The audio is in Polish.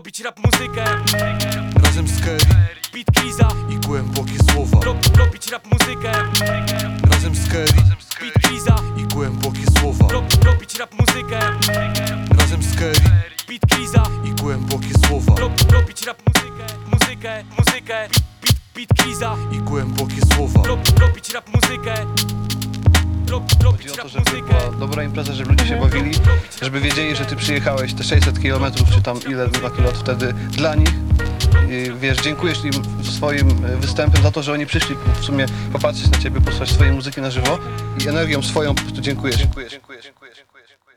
robić rap muzykę. Razem z Kerry. Beat Kiza. I głębokie słowa. Rob, Robić rap muzykę. Razem z Kerry. Beat Kiza. I głębokie słowa. Rob, Robić rap muzykę. Razem z Kerry. Beat Kiza. I głębokie słowa. Rob, Robić rap muzykę. Muzykę, muzykę. Beat, beat Kiza. I głębokie słowa. Rob, Robić rap muzykę Chodzi o to, żeby była dobra impreza, żeby ludzie się bawili, żeby wiedzieli, że ty przyjechałeś te 600 km, czy tam ile na kilot wtedy dla nich. I wiesz, dziękujesz im swoim e, występem za to, że oni przyszli w sumie popatrzeć na ciebie, posłuchać swojej muzyki na żywo i energią swoją po prostu dziękujesz. Dziękuję, dziękuję, dziękuję, dziękuję.